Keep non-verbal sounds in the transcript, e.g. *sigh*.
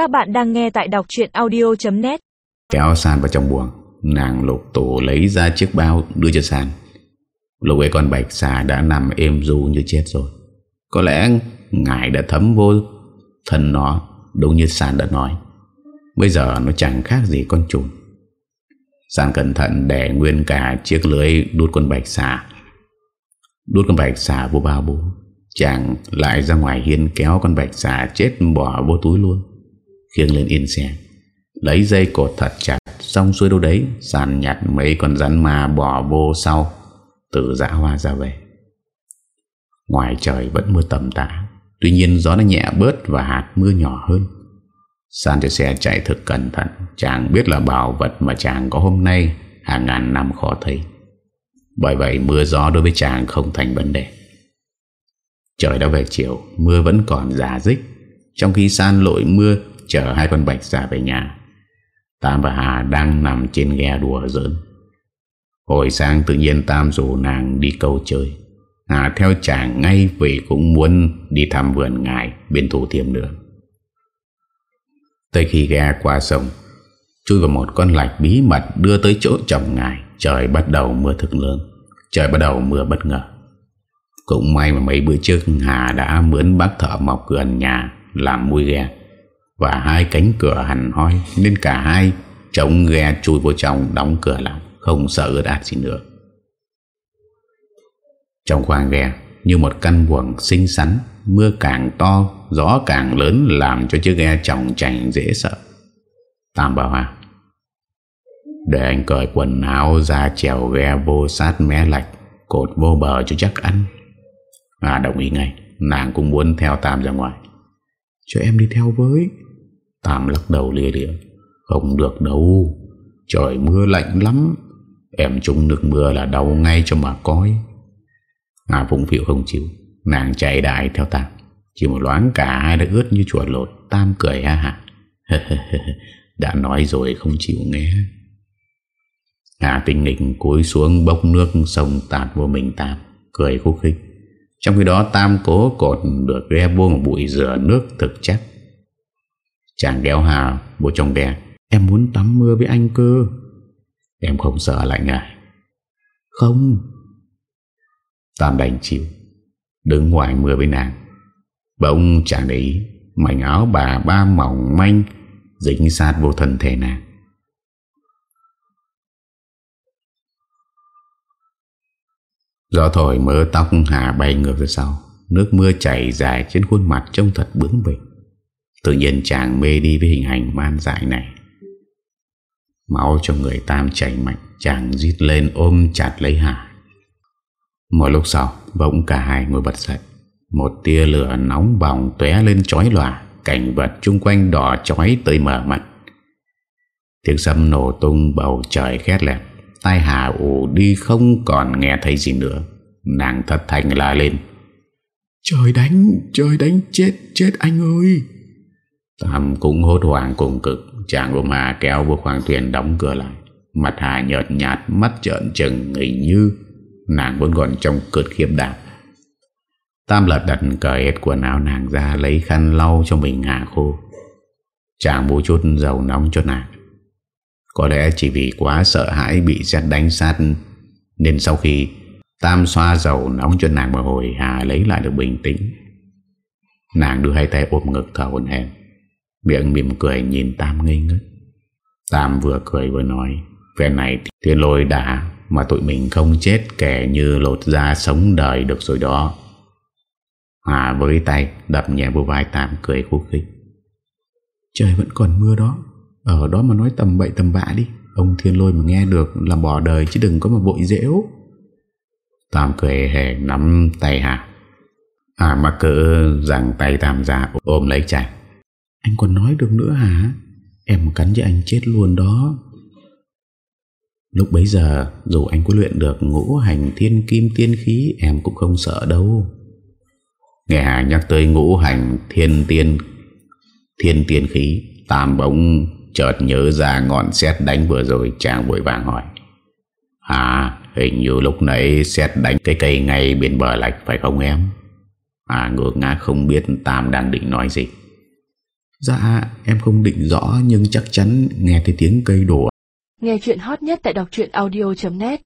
Các bạn đang nghe tại đọc chuyện audio.net Kéo San vào trong buồng, Nàng lục tủ lấy ra chiếc bao đưa cho San. Lúc ấy con bạch xà đã nằm êm ru như chết rồi. Có lẽ ngài đã thấm vô thân nó, Đúng như San đã nói. Bây giờ nó chẳng khác gì con trùng San cẩn thận để nguyên cả chiếc lưới đút con bạch xà. Đút con bạch xà vô bao bố. Chàng lại ra ngoài hiên kéo con bạch xà chết bỏ vô túi luôn. Khiêng lên yên xe. Lấy dây cột thật chặt, Xong xuôi đâu đấy, Sàn nhặt mấy con rắn ma bỏ vô sau, Từ dã hoa ra về. Ngoài trời vẫn mưa tầm tã, Tuy nhiên gió nó nhẹ bớt Và hạt mưa nhỏ hơn. San cho xe chạy thật cẩn thận, Chàng biết là bảo vật mà chàng có hôm nay Hàng ngàn năm khó thấy. Bởi vậy mưa gió đối với chàng không thành vấn đề. Trời đã về chiều, Mưa vẫn còn giả dích. Trong khi San lội mưa Chở hai con bạch ra về nhà. Tam và Hà đang nằm trên ghe đùa giỡn. Hồi sáng tự nhiên Tam rủ nàng đi câu chơi. Hà theo chàng ngay vì cũng muốn đi thăm vườn ngài bên thủ thiêm nữa. Tới khi ghe qua sông, Chui vào một con lạch bí mật đưa tới chỗ chồng ngài. Trời bắt đầu mưa thực lớn. Trời bắt đầu mưa bất ngờ. Cũng may mà mấy bữa trước Hà đã mướn bác thợ mọc gần nhà Làm mui ghe. Và hai cánh cửa hẳn hoi, Nên cả hai chống ghe chui vô trong Đóng cửa lại, Không sợ ướt át gì nữa. Trong khoang ghe, Như một căn buồng xinh xắn, Mưa càng to, Gió càng lớn, Làm cho chiếc ghe trọng chảnh dễ sợ. Tam bảo Hà Để anh cởi quần áo ra chèo ghe vô sát mé lạch, Cột vô bờ cho chắc ăn. À đồng ý ngay, Nàng cũng muốn theo Tam ra ngoài. Cho em đi theo với. Tam lắc đầu lia lịa Không được đâu. Trời mưa lạnh lắm. Em trúng nước mưa là đau ngay cho mà coi. Ngà phụng phiệu không chịu. Nàng chạy đại theo Tam Chỉ một loáng cả hai đã ướt như chuột lột. Tam cười ha hả. *laughs* Đã nói rồi không chịu nghe. Hà tinh nghịch cúi xuống bốc nước sông tạt vô mình Tam. Cười khúc khích. Trong khi đó Tam cố cột được ghe vô một bụi rửa nước thực chắc Chàng kéo Hà, bố trong ghe Em muốn tắm mưa với anh cơ. Em không sợ lạnh à Không. Tam đành chịu, Đứng ngoài mưa với nàng. Bỗng chàng để ý, Mảnh áo bà, ba mỏng, manh, Dính sát vô thân thể nàng. Gió thổi mớ tóc Hà bay ngược ra sau, Nước mưa chảy dài trên khuôn mặt Trông thật bướng bỉnh. Tự nhiên chàng mê đi với hình ảnh man dại này. Máu trong người Tam chảy mạnh, Chàng giít lên ôm chặt lấy Hà Một lúc sau, Bỗng cả hai ngồi bật dậy. Một tia lửa nóng bỏng tóe lên chói lòa, Cảnh vật chung quanh đỏ chói tới mở mặt Tiếng sấm nổ tung bầu trời khét lẹt, Tai Hà ủ đi không còn nghe thấy gì nữa. Nàng thật thành la lên. Trời đánh Trời đánh, chết chết anh ơi! Tam cũng hốt hoảng cùng cực. Chàng ôm Hà kéo vô khoang thuyền đóng cửa lại. Mặt Hà nhợt nhạt, Mắt trợn trừng, hình như Nàng vẫn còn trong cơn khiếp đạp Tam lật đặt cởi hết quần áo nàng ra, Lấy khăn lau cho mình Hà khô. Chàng bố chút dầu nóng cho nàng. Có lẽ chỉ vì quá sợ hãi Bị xét đánh sát, Nên sau khi Tam xoa dầu nóng cho nàng một hồi, Hà lấy lại được bình tĩnh. Nàng đưa hai tay ôm ngực thở hồn hèn Miệng mỉm cười nhìn Tam ngây ngất. Tam vừa cười vừa nói, Về này thiên lôi đã Mà tụi mình không chết kẻ như lột ra sống đời được rồi đó. Hà với tay đập nhẹ vô vai Tam cười khúc khích. Trời vẫn còn mưa đó. Ở đó mà nói tầm bậy tầm bạ đi. Ông thiên lôi mà nghe được là bỏ đời Chứ đừng có mà bội dễu. Tam cười hề nắm tay Hà. Hà mắc cỡ rằng tay Tam ra ôm lấy chàng. Anh còn nói được nữa hả? Em cắn cho anh chết luôn đó. Lúc bấy giờ, Dù anh có luyện được ngũ hành thiên kim tiên khí, Em cũng không sợ đâu. Nghe Hà nhắc tới ngũ hành thiên tiên Thiên tiên khí, Tam bỗng chợt nhớ ra ngọn xét đánh vừa rồi, Chàng vội vàng hỏi. À hình như lúc nãy xét đánh cây cây ngay bên bờ lạch phải không em? À ngược ngã không biết Tam đang định nói gì. Dạ em không định rõ Nhưng chắc chắn nghe thấy tiếng cây đổ Nghe chuyện hot nhất tại đọc audio.net